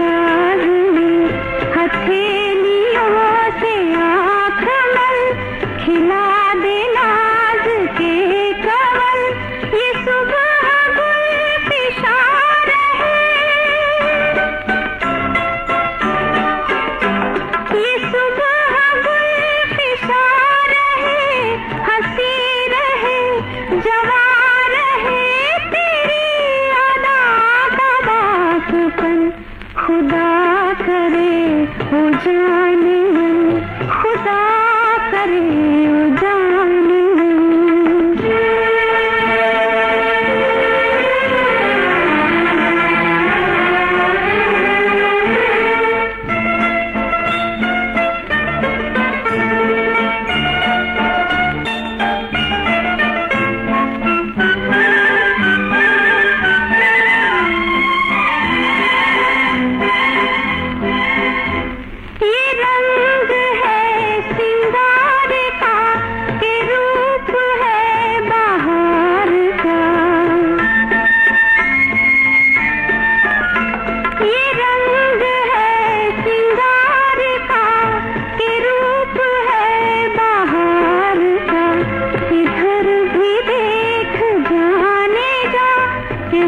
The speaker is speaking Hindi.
Ah. जाने खुदा करे ओ